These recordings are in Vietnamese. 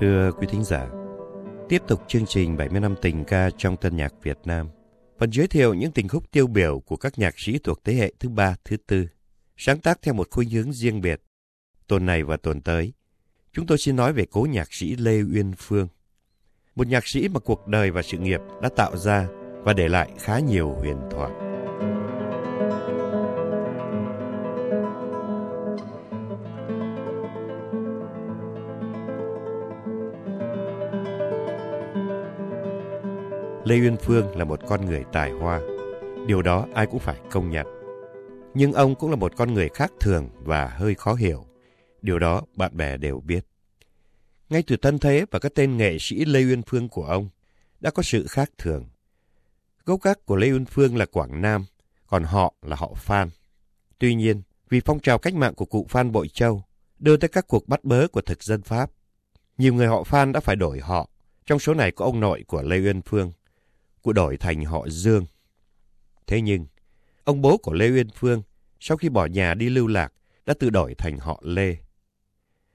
Thưa quý thính giả, tiếp tục chương trình 70 năm tình ca trong tân nhạc Việt Nam phần giới thiệu những tình khúc tiêu biểu của các nhạc sĩ thuộc thế hệ thứ ba, thứ tư, sáng tác theo một khuynh hướng riêng biệt. Tuần này và tuần tới, chúng tôi xin nói về cố nhạc sĩ Lê Uyên Phương, một nhạc sĩ mà cuộc đời và sự nghiệp đã tạo ra và để lại khá nhiều huyền thoại. Lê Uyên Phương là một con người tài hoa. Điều đó ai cũng phải công nhận. Nhưng ông cũng là một con người khác thường và hơi khó hiểu. Điều đó bạn bè đều biết. Ngay từ thân thế và các tên nghệ sĩ Lê Uyên Phương của ông đã có sự khác thường. Gốc gác của Lê Uyên Phương là Quảng Nam, còn họ là họ Phan. Tuy nhiên, vì phong trào cách mạng của cụ Phan Bội Châu đưa tới các cuộc bắt bớ của thực dân Pháp, nhiều người họ Phan đã phải đổi họ. Trong số này có ông nội của Lê Uyên Phương, của đổi thành họ Dương. Thế nhưng, ông bố của Lê Uyên Phương sau khi bỏ nhà đi lưu lạc đã tự đổi thành họ Lê.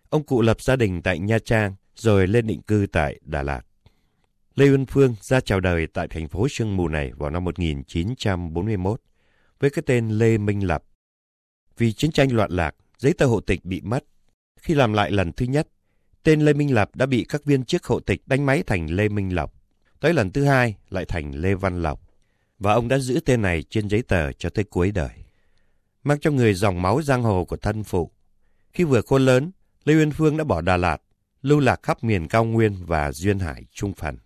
Ông cụ lập gia đình tại Nha Trang rồi lên định cư tại Đà Lạt. Lê Uyên Phương ra chào đời tại thành phố Sương Mù này vào năm 1941 với cái tên Lê Minh Lập. Vì chiến tranh loạn lạc, giấy tờ hộ tịch bị mất. Khi làm lại lần thứ nhất, tên Lê Minh Lập đã bị các viên chức hộ tịch đánh máy thành Lê Minh Lộc. Tới lần thứ hai lại thành Lê Văn Lộc. Và ông đã giữ tên này trên giấy tờ cho tới cuối đời. Mang trong người dòng máu giang hồ của thân phụ. Khi vừa khôn lớn, Lê Uyên Phương đã bỏ Đà Lạt, lưu lạc khắp miền cao nguyên và duyên hải trung phần.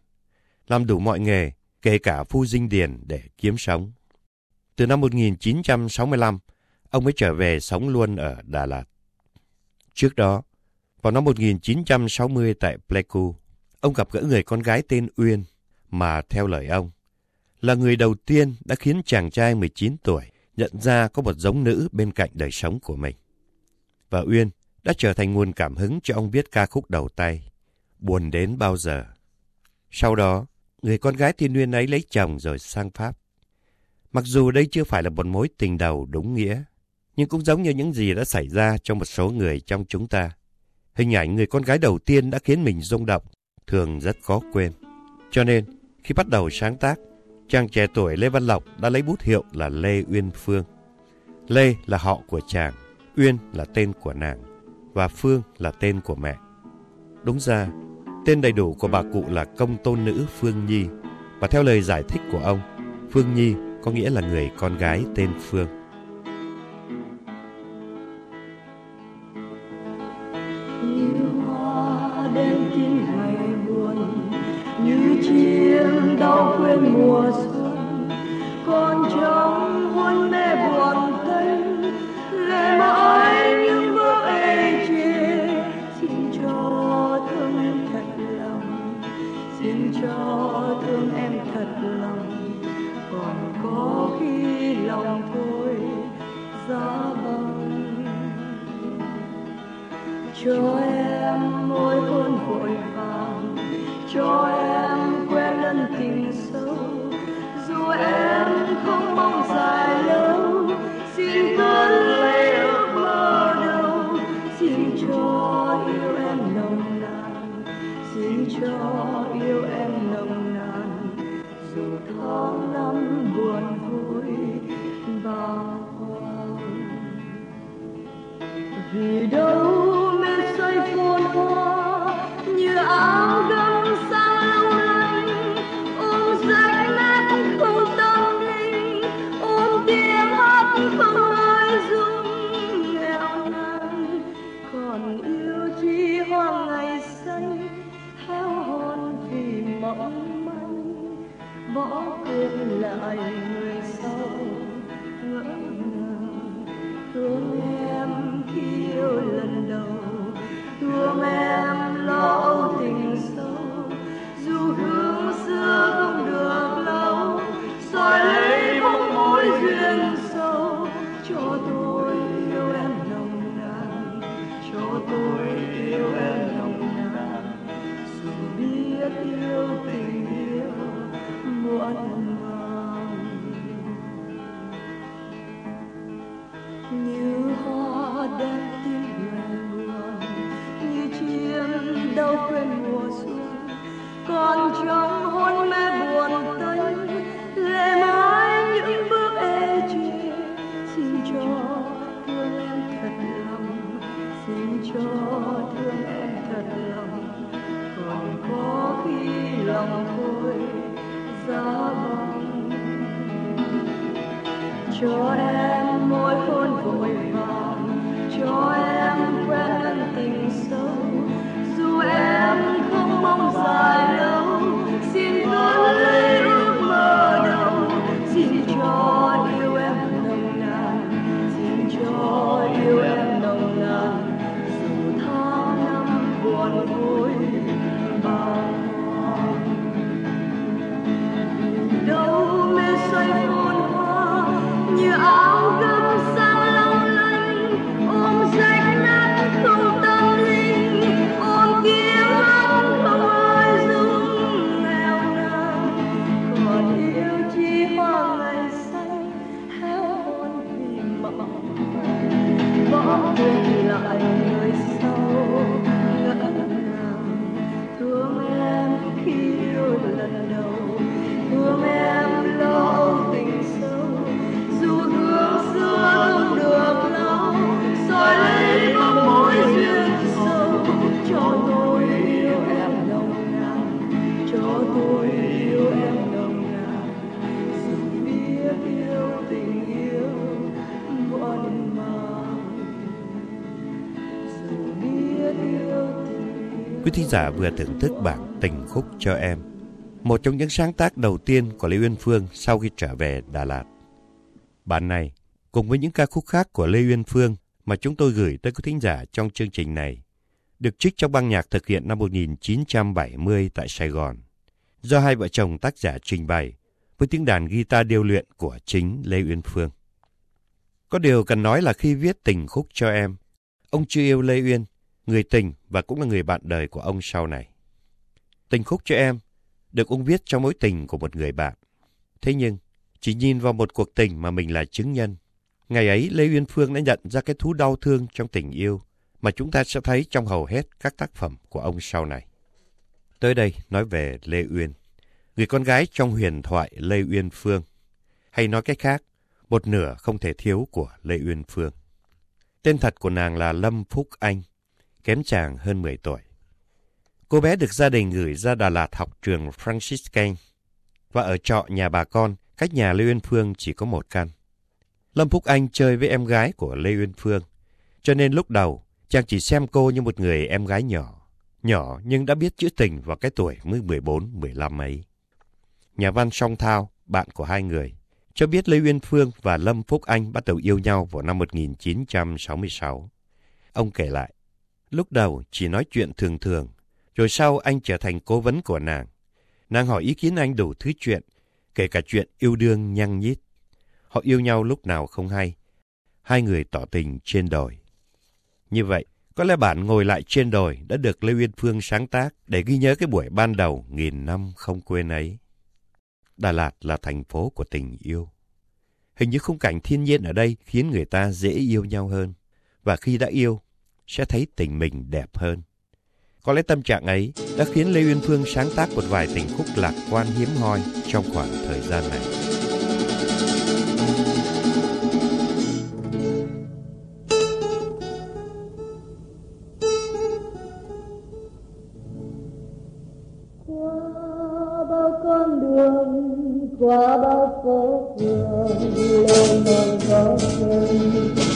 Làm đủ mọi nghề, kể cả phu dinh điền để kiếm sống. Từ năm 1965, ông mới trở về sống luôn ở Đà Lạt. Trước đó, vào năm 1960 tại Pleiku, ông gặp gỡ người con gái tên Uyên mà theo lời ông, là người đầu tiên đã khiến chàng trai 19 tuổi nhận ra có một giống nữ bên cạnh đời sống của mình. Và Uyên đã trở thành nguồn cảm hứng cho ông viết ca khúc đầu tay, Buồn đến bao giờ. Sau đó, người con gái thiên Uyên ấy lấy chồng rồi sang Pháp. Mặc dù đây chưa phải là một mối tình đầu đúng nghĩa, nhưng cũng giống như những gì đã xảy ra cho một số người trong chúng ta. Hình ảnh người con gái đầu tiên đã khiến mình rung động, thường rất khó quên. Cho nên, khi bắt đầu sáng tác, chàng trẻ tuổi Lê Văn Lộc đã lấy bút hiệu là Lê Uyên Phương. Lê là họ của chàng, Uyên là tên của nàng, và Phương là tên của mẹ. Đúng ra, tên đầy đủ của bà cụ là công tôn nữ Phương Nhi, và theo lời giải thích của ông, Phương Nhi có nghĩa là người con gái tên Phương. Cho em mỗi hôn vội vàng. Cho em ân tình sâu. Dù em không mong dài lâu, xin cơn lấy ước mơ đâu xin cho yêu em nồng nàn. Xin cho yêu em nồng nàn. Dù tháng năm buồn vui, bao hoang. Vì Quý thính giả vừa thưởng thức bản tình khúc cho em, một trong những sáng tác đầu tiên của Lê Uyên Phương sau khi trở về Đà Lạt. Bản này, cùng với những ca khúc khác của Lê Uyên Phương mà chúng tôi gửi tới quý thính giả trong chương trình này, được trích trong băng nhạc thực hiện năm 1970 tại Sài Gòn, do hai vợ chồng tác giả trình bày với tiếng đàn guitar điêu luyện của chính Lê Uyên Phương. Có điều cần nói là khi viết tình khúc cho em, ông chưa yêu Lê Uyên, người tình và cũng là người bạn đời của ông sau này. Tình khúc cho em được ông viết trong mối tình của một người bạn. Thế nhưng, chỉ nhìn vào một cuộc tình mà mình là chứng nhân. Ngày ấy, Lê Uyên Phương đã nhận ra cái thú đau thương trong tình yêu mà chúng ta sẽ thấy trong hầu hết các tác phẩm của ông sau này. Tới đây nói về Lê Uyên, người con gái trong huyền thoại Lê Uyên Phương. Hay nói cách khác, một nửa không thể thiếu của Lê Uyên Phương. Tên thật của nàng là Lâm Phúc Anh, kém chàng hơn 10 tuổi. Cô bé được gia đình gửi ra Đà Lạt học trường Franciscan và ở trọ nhà bà con cách nhà Lê Uyên Phương chỉ có một căn. Lâm Phúc Anh chơi với em gái của Lê Uyên Phương, cho nên lúc đầu chàng chỉ xem cô như một người em gái nhỏ, nhỏ nhưng đã biết chữ tình vào cái tuổi mới 14-15 ấy. Nhà văn Song Thao, bạn của hai người, cho biết Lê Uyên Phương và Lâm Phúc Anh bắt đầu yêu nhau vào năm 1966. Ông kể lại, lúc đầu chỉ nói chuyện thường thường, rồi sau anh trở thành cố vấn của nàng. Nàng hỏi ý kiến anh đủ thứ chuyện, kể cả chuyện yêu đương nhăng nhít. Họ yêu nhau lúc nào không hay. Hai người tỏ tình trên đồi. Như vậy, có lẽ bản ngồi lại trên đồi đã được Lê Uyên Phương sáng tác để ghi nhớ cái buổi ban đầu nghìn năm không quên ấy. Đà Lạt là thành phố của tình yêu. Hình như khung cảnh thiên nhiên ở đây khiến người ta dễ yêu nhau hơn. Và khi đã yêu, sẽ thấy tình mình đẹp hơn. Có lẽ tâm trạng ấy đã khiến Lê Uyên Phương sáng tác một vài tình khúc lạc quan hiếm hoi trong khoảng thời gian này. qua bao con đường, qua bao phố phường, lên non gió xuân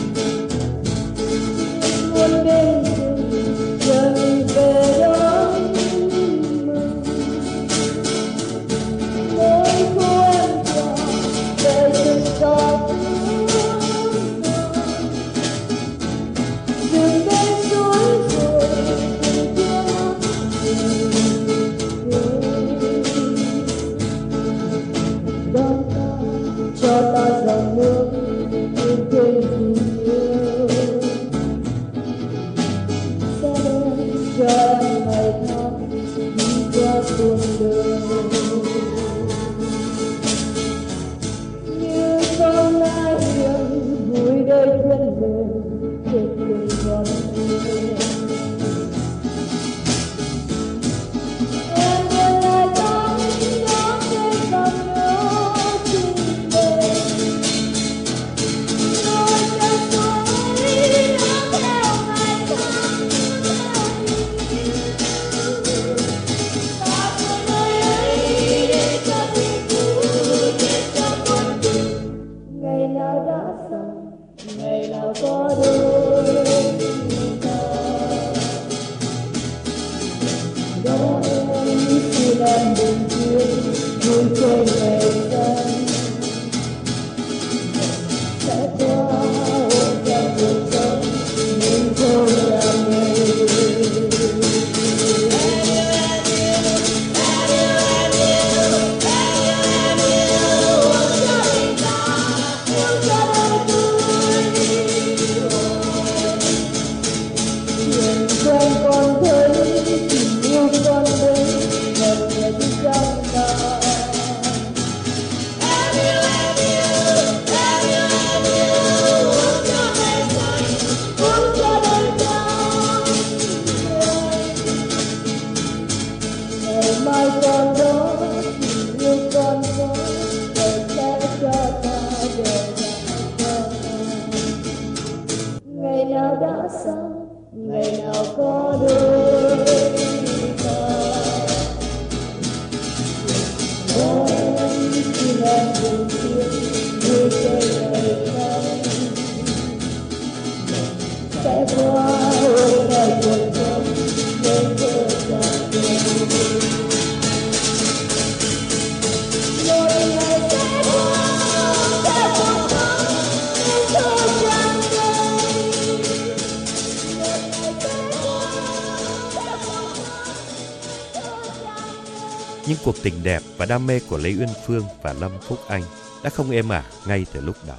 cuộc tình đẹp và đam mê của Lê Uyên Phương và Lâm Phúc Anh đã không êm ả ngay từ lúc đầu.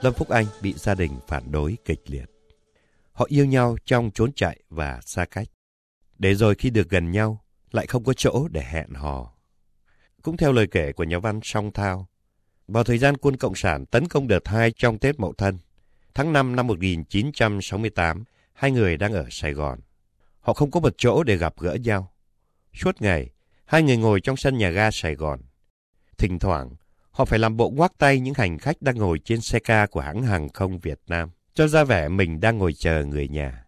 Lâm Phúc Anh bị gia đình phản đối kịch liệt. Họ yêu nhau trong trốn chạy và xa cách. Để rồi khi được gần nhau, lại không có chỗ để hẹn hò. Cũng theo lời kể của nhà văn Song Thao, vào thời gian quân Cộng sản tấn công đợt 2 trong Tết Mậu Thân, tháng 5 năm 1968, hai người đang ở Sài Gòn. Họ không có một chỗ để gặp gỡ nhau. Suốt ngày, hai người ngồi trong sân nhà ga Sài Gòn. Thỉnh thoảng, họ phải làm bộ ngoác tay những hành khách đang ngồi trên xe ca của hãng hàng không Việt Nam, cho ra vẻ mình đang ngồi chờ người nhà.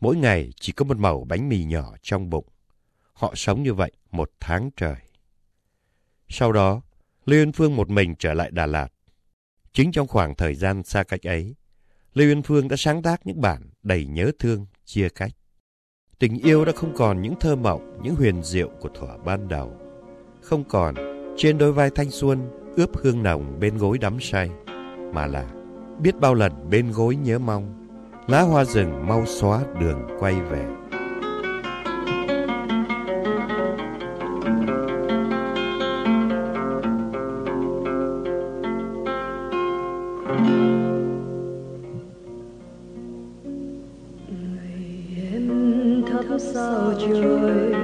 Mỗi ngày chỉ có một mẩu bánh mì nhỏ trong bụng. Họ sống như vậy một tháng trời. Sau đó, Lê Uyên Phương một mình trở lại Đà Lạt. Chính trong khoảng thời gian xa cách ấy, Lê Uyên Phương đã sáng tác những bản đầy nhớ thương, chia cách. Tình yêu đã không còn những thơ mộng, những huyền diệu của thuở ban đầu. Không còn trên đôi vai thanh xuân ướp hương nồng bên gối đắm say, mà là biết bao lần bên gối nhớ mong, lá hoa rừng mau xóa đường quay về. of our joy.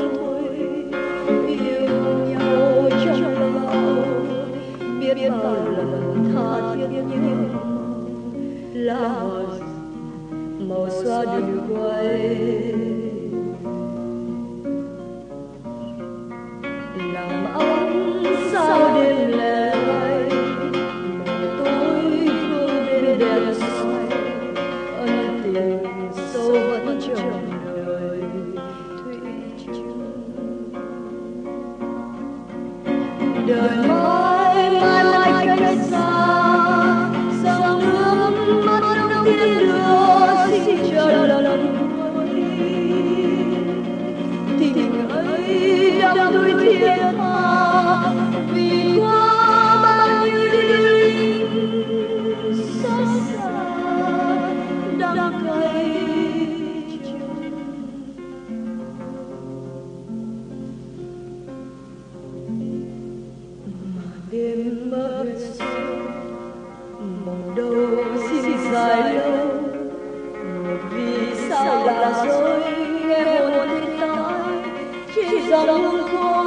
blood mơ đâu xin dài lâu một vì sao lạ dối nghe hồn nói trên dòng hương khô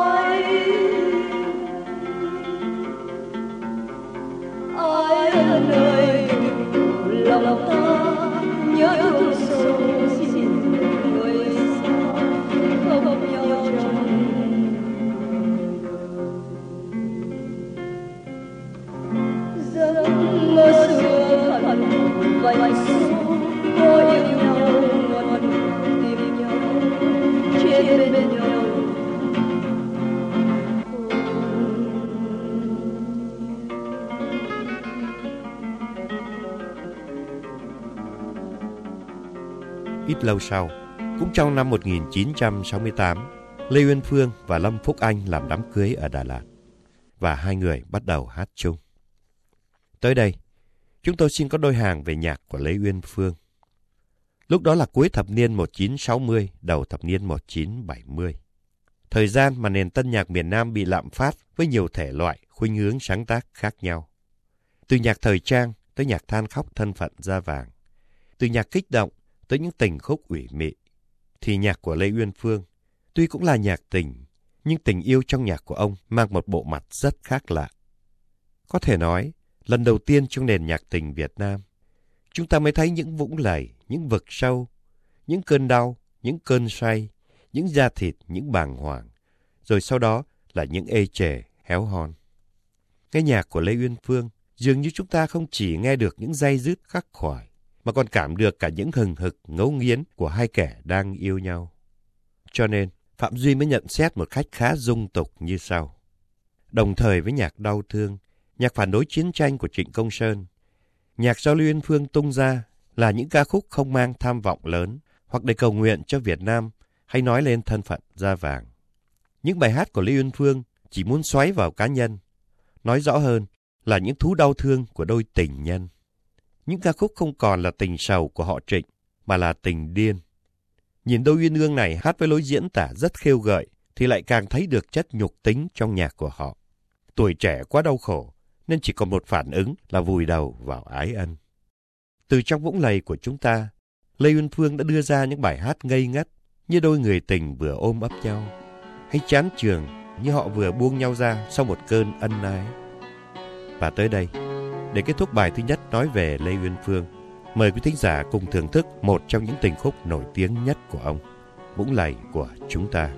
Ít lâu sau, cũng trong năm 1968, Lê Uyên Phương và Lâm Phúc Anh làm đám cưới ở Đà Lạt và hai người bắt đầu hát chung. Tới đây, chúng tôi xin có đôi hàng về nhạc của Lê Uyên Phương. Lúc đó là cuối thập niên 1960, đầu thập niên 1970. Thời gian mà nền tân nhạc miền Nam bị lạm phát với nhiều thể loại, khuynh hướng sáng tác khác nhau. Từ nhạc thời trang tới nhạc than khóc thân phận da vàng. Từ nhạc kích động tới những tình khúc ủy mị. thì nhạc của Lê Uyên Phương tuy cũng là nhạc tình, nhưng tình yêu trong nhạc của ông mang một bộ mặt rất khác lạ. Có thể nói, lần đầu tiên trong nền nhạc tình Việt Nam, chúng ta mới thấy những vũng lầy, những vực sâu, những cơn đau, những cơn say, những da thịt, những bàng hoàng, rồi sau đó là những ê chề, héo hon. Nghe nhạc của Lê Uyên Phương, dường như chúng ta không chỉ nghe được những dây dứt khắc khoải, mà còn cảm được cả những hừng hực ngấu nghiến của hai kẻ đang yêu nhau. Cho nên, Phạm Duy mới nhận xét một cách khá dung tục như sau. Đồng thời với nhạc đau thương, nhạc phản đối chiến tranh của Trịnh Công Sơn, nhạc do Lưu Yên Phương tung ra là những ca khúc không mang tham vọng lớn hoặc để cầu nguyện cho Việt Nam hay nói lên thân phận da vàng. Những bài hát của Lưu Uyên Phương chỉ muốn xoáy vào cá nhân, nói rõ hơn là những thú đau thương của đôi tình nhân. Những ca khúc không còn là tình sầu của họ Trịnh, mà là tình điên. Nhìn đôi uyên ương này hát với lối diễn tả rất khêu gợi, thì lại càng thấy được chất nhục tính trong nhạc của họ. Tuổi trẻ quá đau khổ, nên chỉ còn một phản ứng là vùi đầu vào ái ân. Từ trong vũng lầy của chúng ta, Lê Uyên Phương đã đưa ra những bài hát ngây ngất như đôi người tình vừa ôm ấp nhau, hay chán trường như họ vừa buông nhau ra sau một cơn ân ái. Và tới đây, để kết thúc bài thứ nhất nói về Lê Uyên Phương, mời quý thính giả cùng thưởng thức một trong những tình khúc nổi tiếng nhất của ông, Vũng Lầy của chúng ta.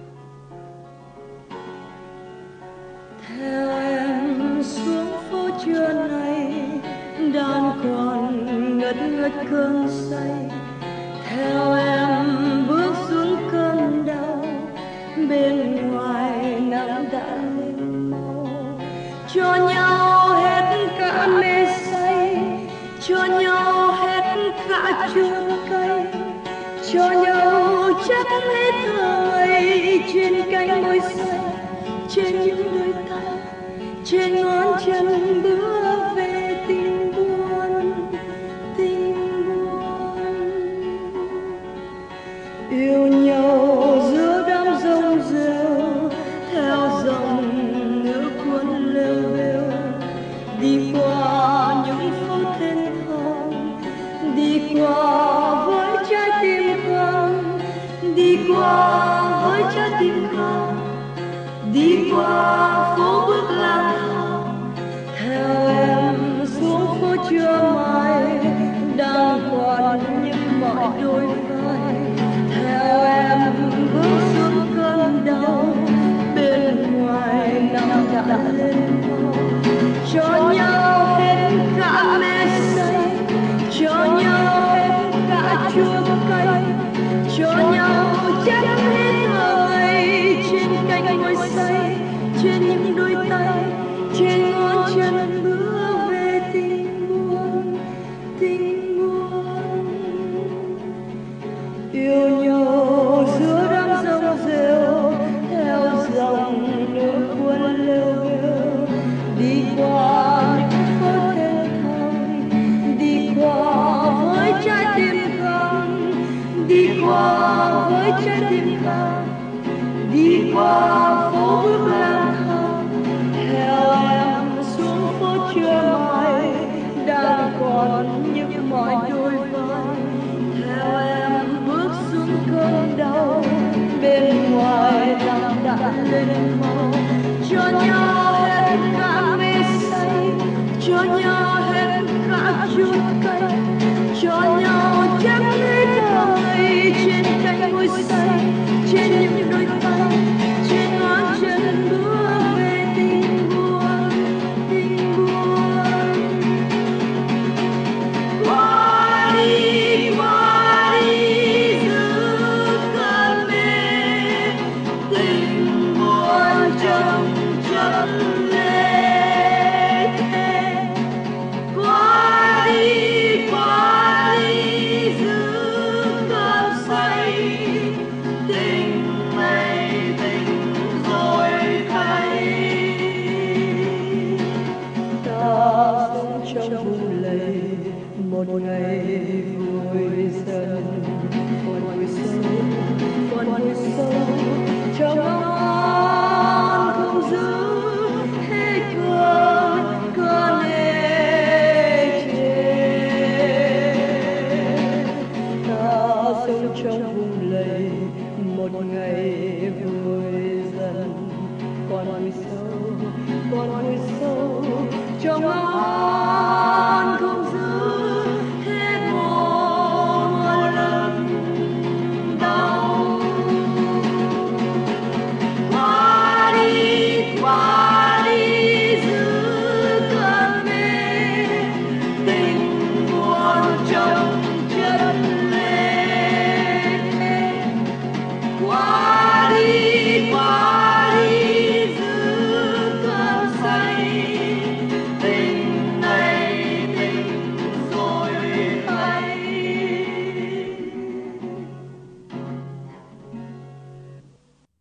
theo em xuống phố trưa nay đàn còn ngất ngất cơn say theo em bước xuống cơn đau bên ngoài đi qua mai đang còn như mọi đôi vai. Theo em bước xuống cơn đau, bên ngoài đang đã lên màu. Cho nhau hết cả mê say, cho nhau hết cả chua cay. his soul, born on his soul,